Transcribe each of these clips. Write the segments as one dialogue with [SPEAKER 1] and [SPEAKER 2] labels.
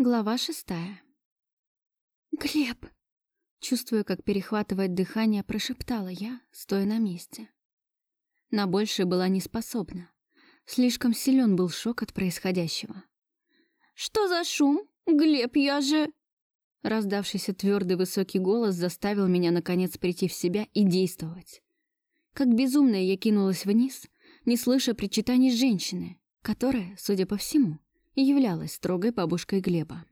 [SPEAKER 1] Глава шестая. «Глеб!» Чувствуя, как перехватывает дыхание, прошептала я, стоя на месте. На большее была не способна. Слишком силен был шок от происходящего. «Что за шум? Глеб, я же...» Раздавшийся твердый высокий голос заставил меня наконец прийти в себя и действовать. Как безумная я кинулась вниз, не слыша причитаний женщины, которая, судя по всему, и являлась строгой бабушкой Глеба.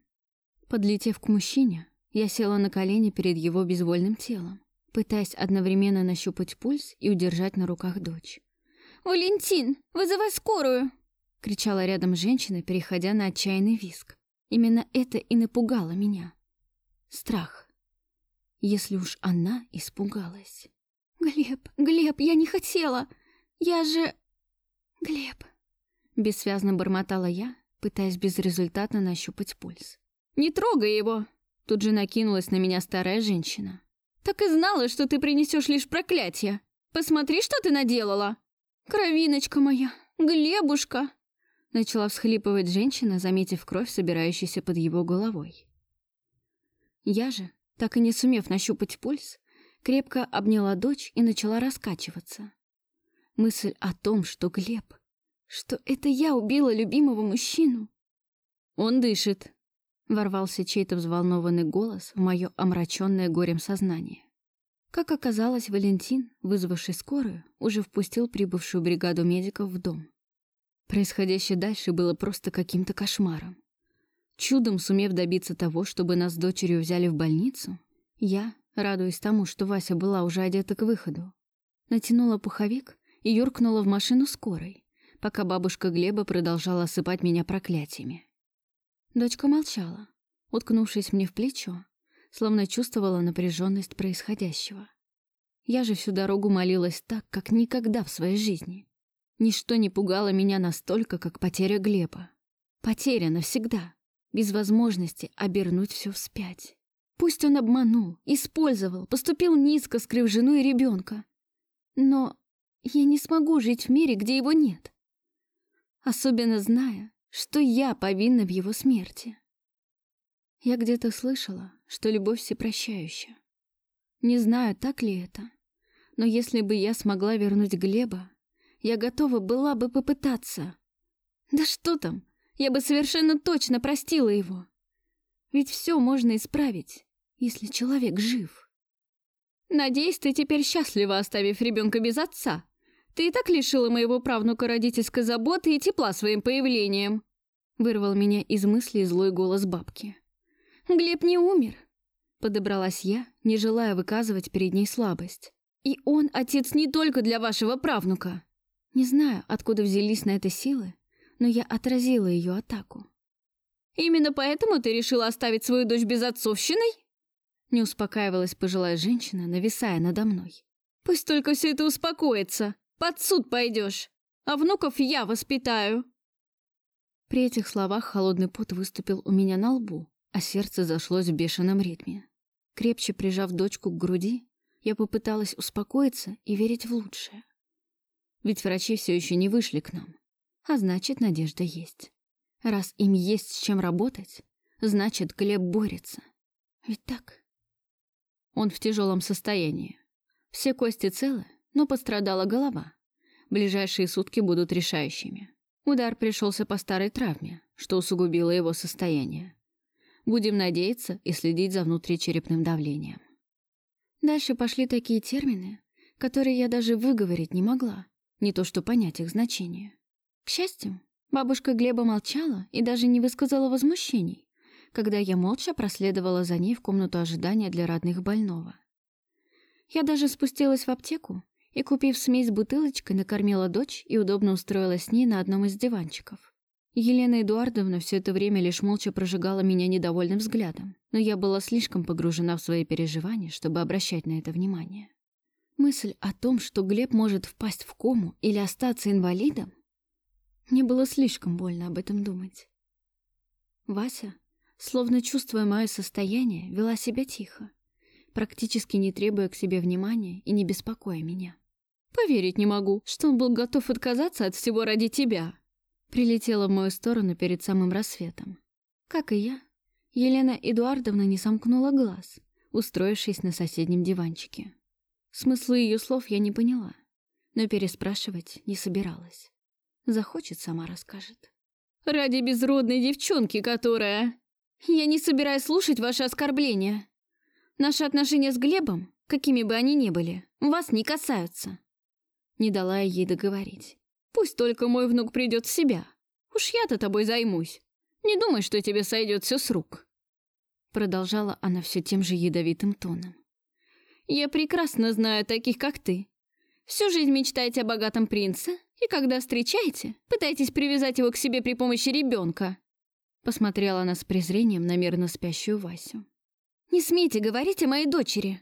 [SPEAKER 1] Подлетев к мужчине, я села на колени перед его безвольным телом, пытаясь одновременно нащупать пульс и удержать на руках дочь. «Валентин, вызывай скорую!» — кричала рядом женщина, переходя на отчаянный виск. Именно это и напугало меня. Страх. Если уж она испугалась. «Глеб, Глеб, я не хотела! Я же... Глеб...» Бессвязно бормотала я, пытаясь безрезультатно нащупать пульс. «Не трогай его!» Тут же накинулась на меня старая женщина. «Так и знала, что ты принесешь лишь проклятие! Посмотри, что ты наделала!» «Кровиночка моя! Глебушка!» Начала всхлипывать женщина, заметив кровь, собирающуюся под его головой. Я же, так и не сумев нащупать пульс, крепко обняла дочь и начала раскачиваться. Мысль о том, что Глеб что это я убила любимого мужчину. Он дышит. Ворвался чей-то взволнованный голос в мое омраченное горем сознание. Как оказалось, Валентин, вызвавший скорую, уже впустил прибывшую бригаду медиков в дом. Происходящее дальше было просто каким-то кошмаром. Чудом сумев добиться того, чтобы нас с дочерью взяли в больницу, я, радуясь тому, что Вася была уже одета к выходу, натянула пуховик и юркнула в машину скорой, пока бабушка Глеба продолжала осыпать меня проклятиями. Дочка молчала, уткнувшись мне в плечо, словно чувствовала напряженность происходящего. Я же всю дорогу молилась так, как никогда в своей жизни. Ничто не пугало меня настолько, как потеря Глеба. Потеря навсегда, без возможности обернуть все вспять. Пусть он обманул, использовал, поступил низко, скрыв жену и ребенка. Но я не смогу жить в мире, где его нет особенно зная, что я повинна в его смерти. Я где-то слышала, что любовь всепрощающая. Не знаю, так ли это, но если бы я смогла вернуть Глеба, я готова была бы попытаться. Да что там, я бы совершенно точно простила его. Ведь все можно исправить, если человек жив. Надеюсь, ты теперь счастлива, оставив ребенка без отца, ты и так лишила моего правнука родительской заботы и тепла своим появлением. Вырвал меня из мысли злой голос бабки. Глеб не умер. Подобралась я, не желая выказывать перед ней слабость. И он отец не только для вашего правнука. Не знаю, откуда взялись на это силы, но я отразила ее атаку. «Именно поэтому ты решила оставить свою дочь без отцовщины?» Не успокаивалась пожилая женщина, нависая надо мной. «Пусть только все это успокоится. Под суд пойдешь, а внуков я воспитаю!» При этих словах холодный пот выступил у меня на лбу, а сердце зашлось в бешеном ритме. Крепче прижав дочку к груди, я попыталась успокоиться и верить в лучшее. Ведь врачи все еще не вышли к нам, а значит, надежда есть. Раз им есть с чем работать, значит, Глеб борется. Ведь так? Он в тяжелом состоянии. Все кости целы, но пострадала голова. Ближайшие сутки будут решающими. Удар пришелся по старой травме, что усугубило его состояние. Будем надеяться и следить за внутричерепным давлением. Дальше пошли такие термины, которые я даже выговорить не могла, не то что понять их значение. К счастью, бабушка Глеба молчала и даже не высказала возмущений, когда я молча проследовала за ней в комнату ожидания для родных больного. Я даже спустилась в аптеку и, купив смесь бутылочкой, накормила дочь и удобно устроилась с ней на одном из диванчиков. Елена Эдуардовна все это время лишь молча прожигала меня недовольным взглядом, но я была слишком погружена в свои переживания, чтобы обращать на это внимание. Мысль о том, что Глеб может впасть в кому или остаться инвалидом, мне было слишком больно об этом думать. Вася, словно чувствуя мое состояние, вела себя тихо, практически не требуя к себе внимания и не беспокоя меня. Поверить не могу, что он был готов отказаться от всего ради тебя. Прилетела в мою сторону перед самым рассветом. Как и я, Елена Эдуардовна не сомкнула глаз, устроившись на соседнем диванчике. Смысла ее слов я не поняла, но переспрашивать не собиралась. Захочет, сама расскажет. «Ради безродной девчонки, которая...» «Я не собираюсь слушать ваши оскорбления. Наши отношения с Глебом, какими бы они ни были, вас не касаются». Не дала ей договорить. «Пусть только мой внук придет в себя. Уж я-то тобой займусь. Не думай, что тебе сойдет все с рук». Продолжала она все тем же ядовитым тоном. «Я прекрасно знаю таких, как ты. Всю жизнь мечтаете о богатом принце, и когда встречаете, пытаетесь привязать его к себе при помощи ребенка. Посмотрела она с презрением на мирно спящую Васю. «Не смейте говорить о моей дочери.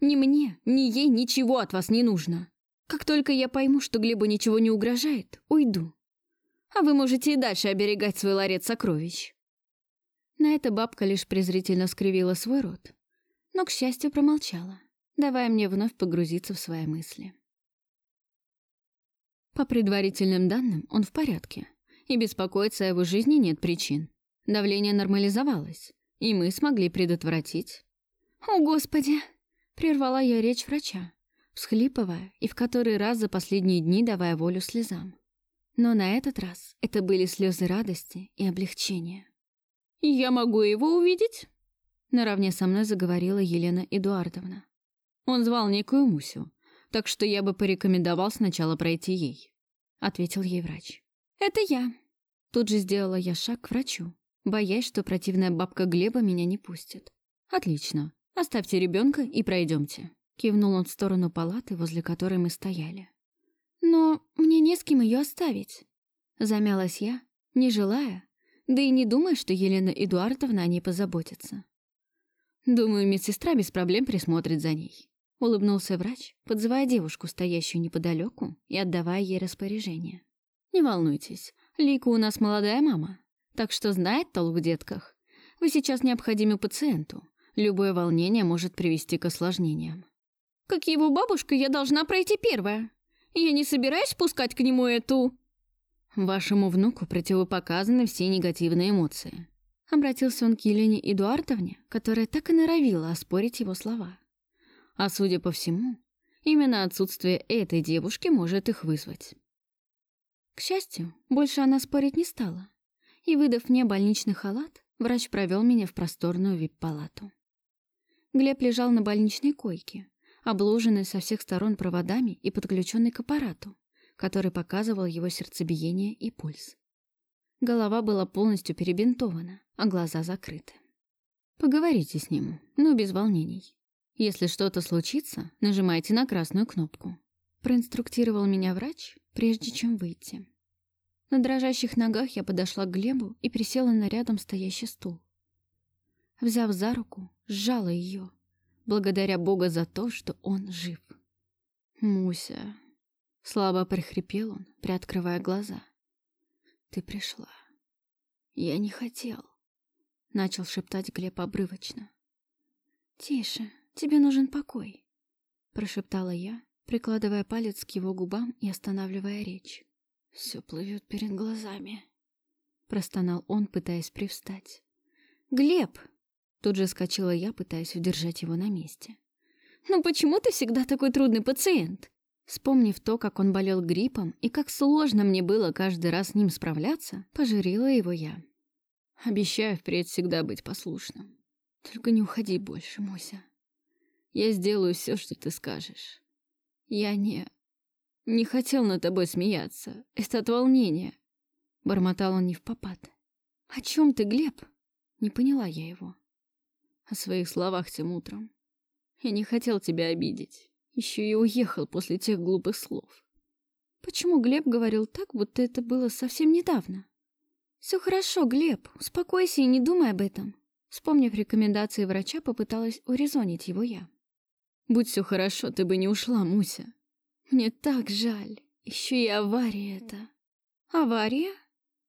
[SPEAKER 1] Ни мне, ни ей ничего от вас не нужно. Как только я пойму, что Глебу ничего не угрожает, уйду. А вы можете и дальше оберегать свой ларец сокровищ». На это бабка лишь презрительно скривила свой рот, но, к счастью, промолчала, давая мне вновь погрузиться в свои мысли. По предварительным данным, он в порядке, и беспокоиться о его жизни нет причин. Давление нормализовалось, и мы смогли предотвратить. «О, Господи!» — прервала я речь врача, всхлипывая и в который раз за последние дни давая волю слезам. Но на этот раз это были слезы радости и облегчения. «Я могу его увидеть?» Наравне со мной заговорила Елена Эдуардовна. Он звал некую Мусю, так что я бы порекомендовал сначала пройти ей», — ответил ей врач. «Это я». Тут же сделала я шаг к врачу, боясь, что противная бабка Глеба меня не пустит. «Отлично. Оставьте ребенка и пройдемте», — кивнул он в сторону палаты, возле которой мы стояли. «Но мне не с кем ее оставить», — замялась я, не желая, да и не думая, что Елена Эдуардовна о ней позаботится. «Думаю, медсестра без проблем присмотрит за ней», — улыбнулся врач, подзывая девушку, стоящую неподалеку, и отдавая ей распоряжение. «Не волнуйтесь, Лика у нас молодая мама, так что знает толк в детках. Вы сейчас необходимы пациенту. Любое волнение может привести к осложнениям». «Как его бабушка, я должна пройти первая. Я не собираюсь пускать к нему эту...» «Вашему внуку противопоказаны все негативные эмоции», — обратился он к Елене Эдуардовне, которая так и норовила оспорить его слова. А судя по всему, именно отсутствие этой девушки может их вызвать. К счастью, больше она спорить не стала. И, выдав мне больничный халат, врач провел меня в просторную вип-палату. Глеб лежал на больничной койке, обложенный со всех сторон проводами и подключенный к аппарату, который показывал его сердцебиение и пульс. Голова была полностью перебинтована, а глаза закрыты. «Поговорите с ним, но без волнений. Если что-то случится, нажимайте на красную кнопку. Проинструктировал меня врач, прежде чем выйти. На дрожащих ногах я подошла к Глебу и присела на рядом стоящий стул. Взяв за руку, сжала ее, благодаря Бога за то, что он жив. «Муся», — слабо прихрипел он, приоткрывая глаза. «Ты пришла. Я не хотел», — начал шептать Глеб обрывочно. «Тише, «Тебе нужен покой», — прошептала я, прикладывая палец к его губам и останавливая речь. «Все плывет перед глазами», — простонал он, пытаясь привстать. «Глеб!» — тут же скочила я, пытаясь удержать его на месте. «Ну почему ты всегда такой трудный пациент?» Вспомнив то, как он болел гриппом и как сложно мне было каждый раз с ним справляться, пожурила его я. «Обещаю впредь всегда быть послушным. Только не уходи больше, Муся». Я сделаю все, что ты скажешь. Я не... Не хотел над тобой смеяться. Это от волнения. Бормотал он не в попад. О чем ты, Глеб? Не поняла я его. О своих словах тем утром. Я не хотел тебя обидеть. Еще и уехал после тех глупых слов. Почему Глеб говорил так, будто это было совсем недавно? Все хорошо, Глеб, успокойся и не думай об этом. Вспомнив рекомендации врача, попыталась урезонить его я. Будь все хорошо, ты бы не ушла, Муся. Мне так жаль. Еще и авария это. Авария?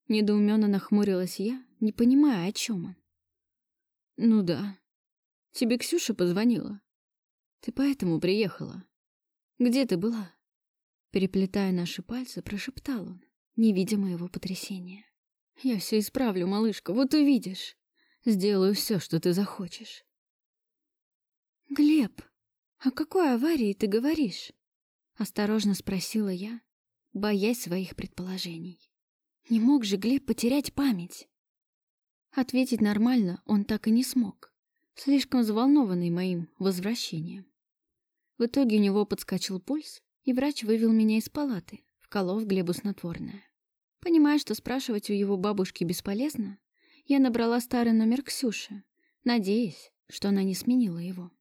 [SPEAKER 1] Недоуменно нахмурилась я, не понимая, о чем он. Ну да. Тебе Ксюша позвонила. Ты поэтому приехала. Где ты была? Переплетая наши пальцы, прошептал он, не видя моего потрясения. Я все исправлю, малышка, вот увидишь. Сделаю все, что ты захочешь. Глеб, о какой аварии ты говоришь? Осторожно спросила я, боясь своих предположений. Не мог же Глеб потерять память? Ответить нормально он так и не смог, слишком взволнованный моим возвращением. В итоге у него подскочил пульс, и врач вывел меня из палаты, вколов Глебу снотворное. Понимая, что спрашивать у его бабушки бесполезно, я набрала старый номер Ксюши, надеясь, что она не сменила его.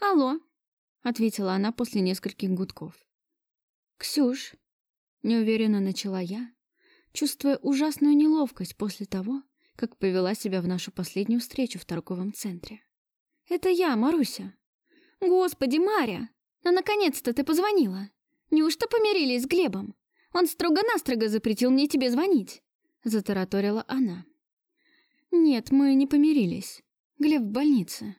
[SPEAKER 1] «Алло», — ответила она после нескольких гудков. «Ксюш», — неуверенно начала я, чувствуя ужасную неловкость после того, как повела себя в нашу последнюю встречу в торговом центре. «Это я, Маруся». «Господи, Маря! Ну, наконец-то ты позвонила! Неужто помирились с Глебом? Он строго-настрого запретил мне тебе звонить!» Затараторила она. «Нет, мы не помирились. Глеб в больнице».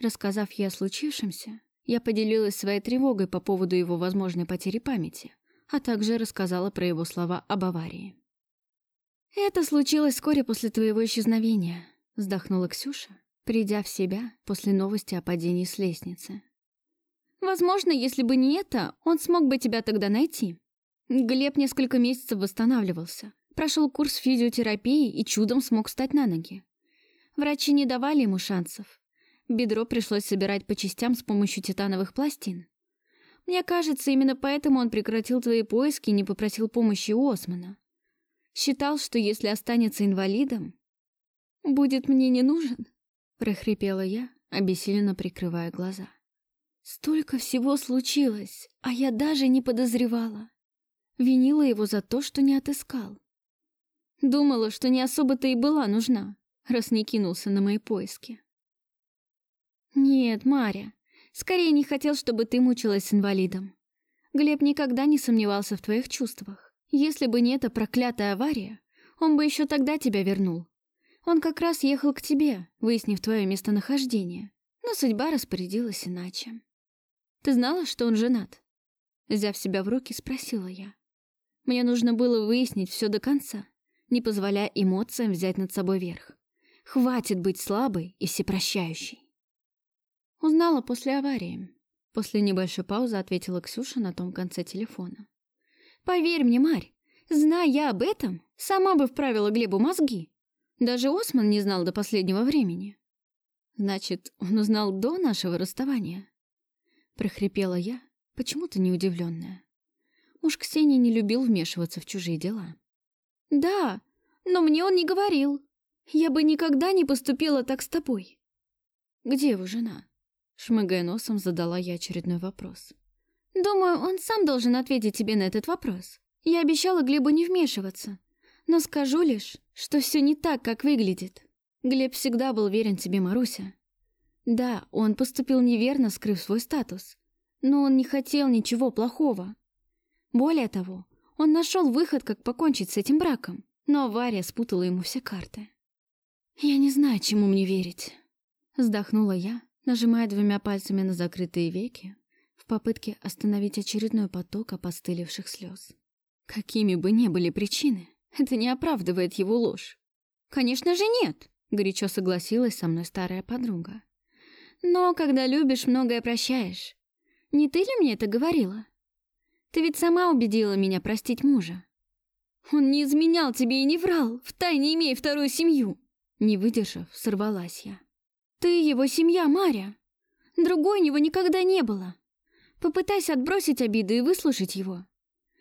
[SPEAKER 1] Рассказав ей о случившемся, я поделилась своей тревогой по поводу его возможной потери памяти, а также рассказала про его слова об аварии. «Это случилось вскоре после твоего исчезновения», — вздохнула Ксюша, придя в себя после новости о падении с лестницы. «Возможно, если бы не это, он смог бы тебя тогда найти. Глеб несколько месяцев восстанавливался, прошел курс физиотерапии и чудом смог встать на ноги. Врачи не давали ему шансов. Бедро пришлось собирать по частям с помощью титановых пластин. Мне кажется, именно поэтому он прекратил твои поиски и не попросил помощи у Османа. Считал, что если останется инвалидом, будет мне не нужен, прохрипела я, обессиленно прикрывая глаза. Столько всего случилось, а я даже не подозревала. Винила его за то, что не отыскал. Думала, что не особо-то и была нужна, раз не кинулся на мои поиски. Нет, Маря, скорее не хотел, чтобы ты мучилась с инвалидом. Глеб никогда не сомневался в твоих чувствах. Если бы не эта проклятая авария, он бы еще тогда тебя вернул. Он как раз ехал к тебе, выяснив твое местонахождение, но судьба распорядилась иначе. Ты знала, что он женат? Взяв себя в руки, спросила я. Мне нужно было выяснить все до конца, не позволяя эмоциям взять над собой верх. Хватит быть слабой и всепрощающей. Узнала после аварии. После небольшой паузы ответила Ксюша на том конце телефона. Поверь мне, Марь, зная я об этом, сама бы вправила Глебу мозги. Даже Осман не знал до последнего времени. Значит, он узнал до нашего расставания. Прохрипела я, почему-то неудивленная. Муж Ксении не любил вмешиваться в чужие дела. «Да, но мне он не говорил. Я бы никогда не поступила так с тобой». «Где его жена?» Шмыгая носом, задала я очередной вопрос. Думаю, он сам должен ответить тебе на этот вопрос. Я обещала Глебу не вмешиваться. Но скажу лишь, что все не так, как выглядит. Глеб всегда был верен тебе, Маруся. Да, он поступил неверно, скрыв свой статус. Но он не хотел ничего плохого. Более того, он нашел выход, как покончить с этим браком. Но авария спутала ему все карты. «Я не знаю, чему мне верить», — вздохнула я, нажимая двумя пальцами на закрытые веки, в попытке остановить очередной поток опостылевших слез. Какими бы ни были причины, это не оправдывает его ложь. «Конечно же нет!» — горячо согласилась со мной старая подруга. «Но когда любишь, многое прощаешь. Не ты ли мне это говорила? Ты ведь сама убедила меня простить мужа. Он не изменял тебе и не врал, втайне имея вторую семью!» Не выдержав, сорвалась я. «Ты его семья, Маря. Другой у него никогда не было. Попытайся отбросить обиды и выслушать его.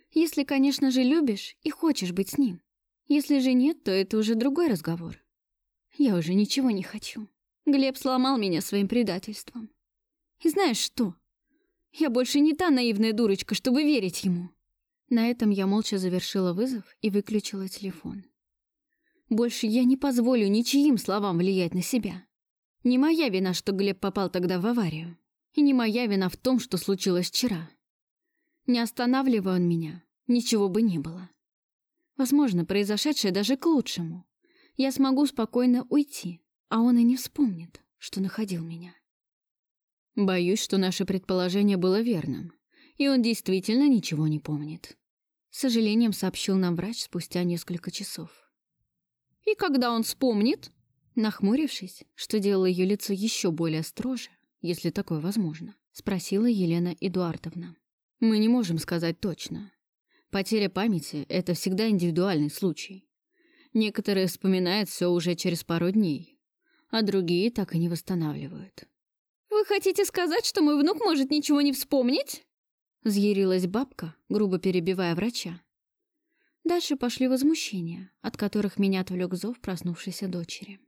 [SPEAKER 1] Если, конечно же, любишь и хочешь быть с ним. Если же нет, то это уже другой разговор. Я уже ничего не хочу. Глеб сломал меня своим предательством. И знаешь что? Я больше не та наивная дурочка, чтобы верить ему. На этом я молча завершила вызов и выключила телефон. Больше я не позволю ничьим словам влиять на себя. Не моя вина, что Глеб попал тогда в аварию. И не моя вина в том, что случилось вчера. Не останавливая он меня, ничего бы не было. Возможно, произошедшее даже к лучшему. Я смогу спокойно уйти, а он и не вспомнит, что находил меня. Боюсь, что наше предположение было верным, и он действительно ничего не помнит. С сожалением сообщил нам врач спустя несколько часов.
[SPEAKER 2] И когда он вспомнит?»
[SPEAKER 1] Нахмурившись, что делало ее лицо еще более строже, если такое возможно, спросила Елена Эдуардовна. «Мы не можем сказать точно. Потеря памяти — это всегда индивидуальный случай. Некоторые вспоминают все уже через пару дней, а другие так и не восстанавливают.
[SPEAKER 2] «Вы хотите сказать, что мой внук может ничего не вспомнить?»
[SPEAKER 1] Взъярилась бабка, грубо перебивая врача. Дальше пошли возмущения, от которых меня отвлек зов проснувшейся дочери.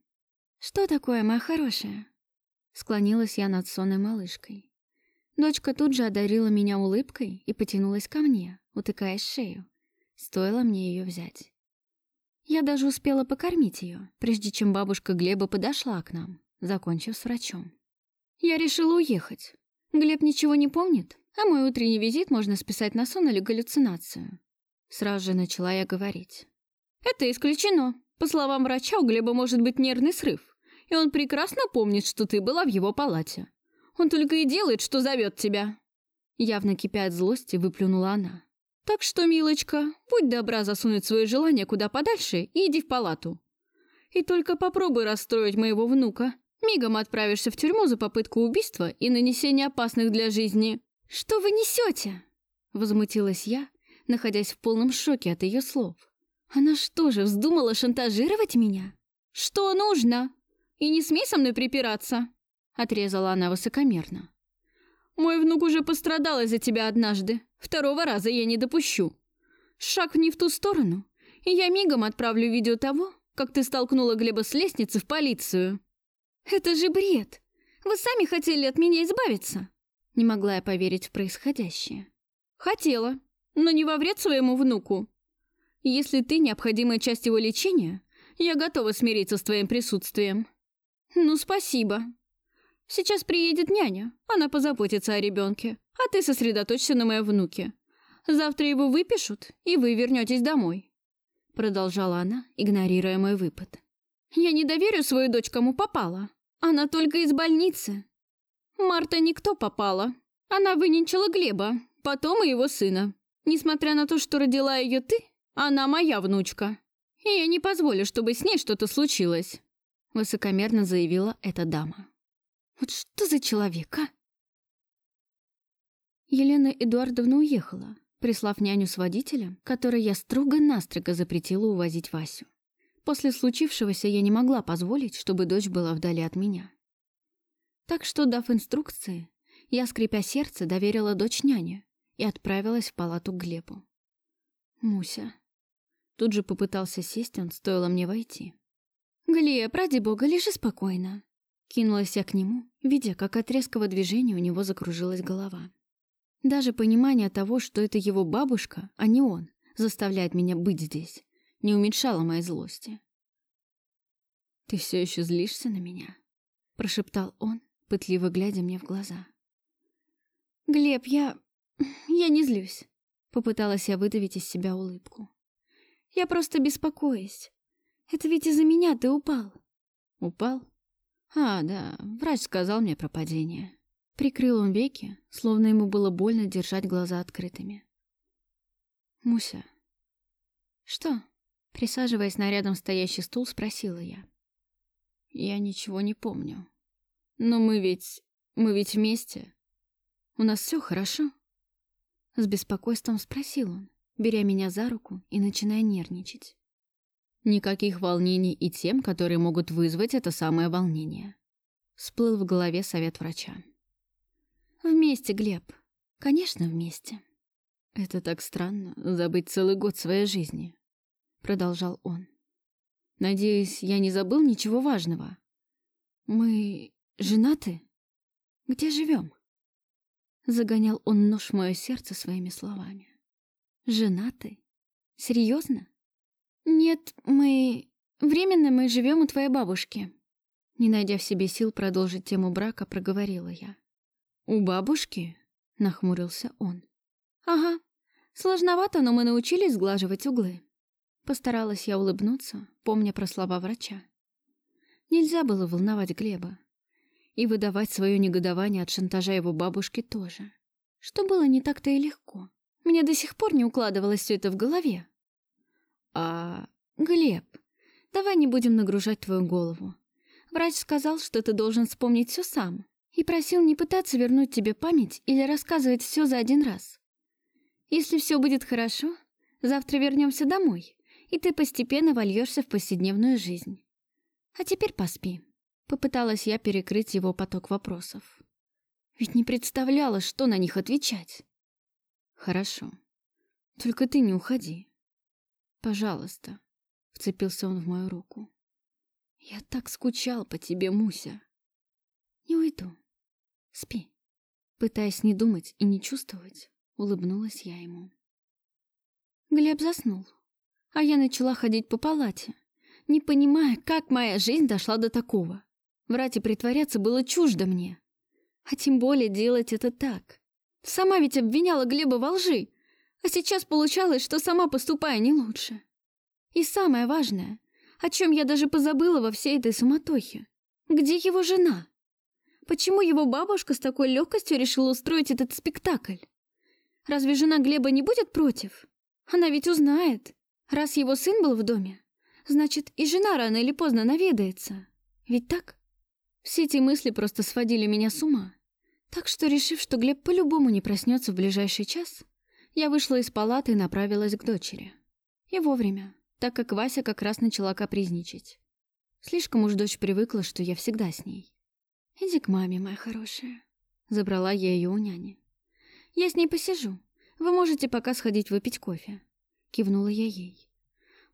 [SPEAKER 1] «Что такое, моя хорошая?» Склонилась я над сонной малышкой. Дочка тут же одарила меня улыбкой и потянулась ко мне, утыкаясь в шею. Стоило мне ее взять. Я даже успела покормить ее, прежде чем бабушка Глеба подошла к нам, закончив с врачом. Я решила уехать. Глеб ничего не помнит, а мой утренний визит можно списать на сон или галлюцинацию. Сразу же начала я говорить.
[SPEAKER 2] Это исключено. По словам врача, у Глеба может быть нервный срыв, и он прекрасно помнит, что ты была в его палате. Он только и делает, что зовет тебя.
[SPEAKER 1] Явно кипя от злости, выплюнула она.
[SPEAKER 2] Так что, милочка, будь добра засунуть свои желания куда подальше и иди в палату. И только попробуй расстроить моего внука. Мигом отправишься в тюрьму за попытку убийства и нанесение опасных для жизни.
[SPEAKER 1] Что вы несете? Возмутилась я, находясь в полном шоке от ее слов. Она что же, вздумала шантажировать меня?
[SPEAKER 2] Что нужно? И не смей со мной припираться.
[SPEAKER 1] Отрезала она высокомерно.
[SPEAKER 2] Мой внук уже пострадал из-за тебя однажды. Второго раза я не допущу. Шаг не в ту сторону, и я мигом отправлю видео того, как ты столкнула Глеба с лестницы в полицию.
[SPEAKER 1] Это же бред. Вы сами хотели от меня избавиться. Не могла я поверить в происходящее.
[SPEAKER 2] Хотела, но не во вред своему внуку. Если ты необходимая часть его лечения, я готова смириться с твоим присутствием. Ну, спасибо. Сейчас приедет няня, она позаботится о ребенке, а ты сосредоточься на моем внуке. Завтра его выпишут, и вы вернетесь домой. Продолжала она, игнорируя мой выпад. Я не доверю свою дочь кому попала. Она только из больницы. Марта никто попала. Она выненчила Глеба, потом и его сына. Несмотря на то, что родила ее ты, она моя внучка. И я не позволю, чтобы с ней что-то случилось.
[SPEAKER 1] Высокомерно заявила эта дама. Вот что за человек, а? Елена Эдуардовна уехала, прислав няню с водителем, которой я строго-настрого запретила увозить Васю. После случившегося я не могла позволить, чтобы дочь была вдали от меня. Так что, дав инструкции, я, скрипя сердце, доверила дочь няне и отправилась в палату к Глебу. Муся. Тут же попытался сесть он, стоило мне войти. «Глеб, ради бога, лежи спокойно. Кинулась я к нему, видя, как от резкого движения у него закружилась голова. Даже понимание того, что это его бабушка, а не он, заставляет меня быть здесь, не уменьшало моей злости. «Ты все еще злишься на меня?» — прошептал он, пытливо глядя мне в глаза. «Глеб, я... я не злюсь», — попыталась я выдавить из себя улыбку. «Я просто беспокоюсь. Это ведь из-за меня ты упал». «Упал?» А, да, врач сказал мне про падение. Прикрыл он веки, словно ему было больно держать глаза открытыми. Муся. Что? Присаживаясь на рядом стоящий стул, спросила я. Я ничего не помню. Но мы ведь... мы ведь вместе. У нас все хорошо? С беспокойством спросил он, беря меня за руку и начиная нервничать. Никаких волнений и тем, которые могут вызвать это самое волнение. Всплыл в голове совет врача. «Вместе, Глеб. Конечно, вместе». «Это так странно, забыть целый год своей жизни», — продолжал он. «Надеюсь, я не забыл ничего важного. Мы женаты? Где живем?» Загонял он нож в мое сердце своими словами. «Женаты? Серьезно?» «Нет, мы... Временно мы живем у твоей бабушки». Не найдя в себе сил продолжить тему брака, проговорила я. «У бабушки?» — нахмурился он. «Ага. Сложновато, но мы научились сглаживать углы». Постаралась я улыбнуться, помня про слова врача. Нельзя было волновать Глеба. И выдавать свое негодование от шантажа его бабушки тоже. Что было не так-то и легко. Мне до сих пор не укладывалось все это в голове. «А, Глеб, давай не будем нагружать твою голову. Врач сказал, что ты должен вспомнить все сам, и просил не пытаться вернуть тебе память или рассказывать все за один раз. Если все будет хорошо, завтра вернемся домой, и ты постепенно вольешься в повседневную жизнь. А теперь поспи. Попыталась я перекрыть его поток вопросов. Ведь не представляла, что на них отвечать. Хорошо. Только ты не уходи. Пожалуйста. Вцепился он в мою руку. Я так скучал по тебе, Муся. Не уйду. Спи. Пытаясь не думать и не чувствовать, улыбнулась я ему. Глеб заснул, а я начала ходить по палате, не понимая, как моя жизнь дошла до такого. Врать и притворяться было чуждо мне. А тем более делать это так. Сама ведь обвиняла Глеба во лжи, а сейчас получалось, что сама поступаю не лучше. И самое важное, о чем я даже позабыла во всей этой суматохе. Где его жена? Почему его бабушка с такой легкостью решила устроить этот спектакль? Разве жена Глеба не будет против? Она ведь узнает. Раз его сын был в доме, значит, и жена рано или поздно наведается. Ведь так? Все эти мысли просто сводили меня с ума. Так что, решив, что Глеб по-любому не проснется в ближайший час, я вышла из палаты и направилась к дочери. И вовремя, так как Вася как раз начала капризничать. Слишком уж дочь привыкла, что я всегда с ней. «Иди к маме, моя хорошая», — забрала я ее у няни. «Я с ней посижу. Вы можете пока сходить выпить кофе», — кивнула я ей.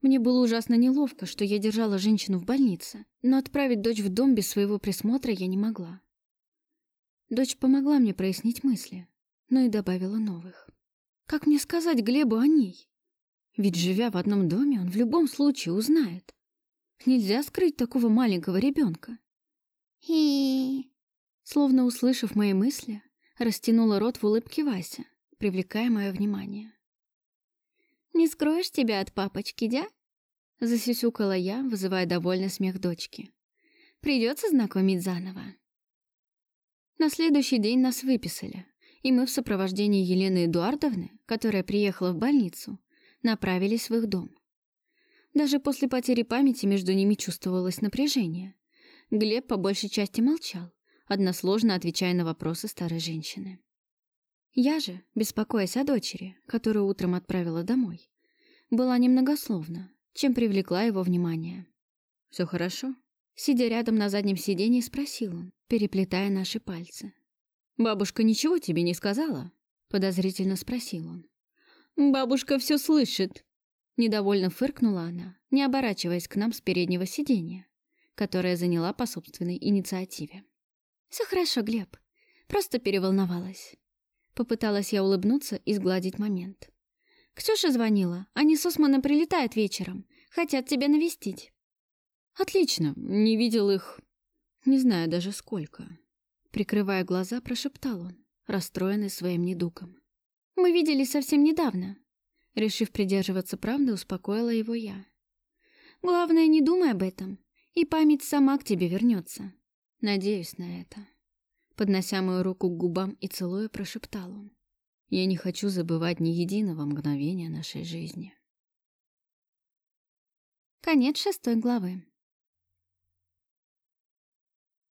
[SPEAKER 1] Мне было ужасно неловко, что я держала женщину в больнице, но отправить дочь в дом без своего присмотра я не могла. Дочь помогла мне прояснить мысли, но и добавила новых. Как мне сказать Глебу о ней? Ведь, живя в одном доме, он в любом случае узнает. Нельзя скрыть такого маленького ребенка. И... Словно услышав мои мысли, растянула рот в улыбке Вася, привлекая мое внимание. Не скроешь тебя от папочки, дя?» Засюсюкала я, вызывая довольный смех дочки. «Придется знакомить заново». На следующий день нас выписали, и мы в сопровождении Елены Эдуардовны, которая приехала в больницу, направились в их дом. Даже после потери памяти между ними чувствовалось напряжение. Глеб по большей части молчал, односложно отвечая на вопросы старой женщины. Я же, беспокоясь о дочери, которую утром отправила домой, была немногословна, чем привлекла его внимание. «Все хорошо?» Сидя рядом на заднем сиденье, спросил он, переплетая наши пальцы. «Бабушка ничего тебе не сказала?» Подозрительно спросил он. «Бабушка все слышит!» Недовольно фыркнула она, не оборачиваясь к нам с переднего сиденья, которое заняла по собственной инициативе. «Все хорошо, Глеб. Просто переволновалась. Попыталась я улыбнуться и сгладить момент. «Ксюша звонила. Они с Османом прилетают вечером. Хотят тебя навестить». «Отлично. Не видел их... Не знаю даже сколько». Прикрывая глаза, прошептал он, расстроенный своим недугом. «Мы виделись совсем недавно». Решив придерживаться правды, успокоила его я. «Главное, не думай об этом, и память сама к тебе вернется. Надеюсь на это». Поднося мою руку к губам и целуя, прошептал он. «Я не хочу забывать ни единого мгновения нашей жизни». Конец шестой главы.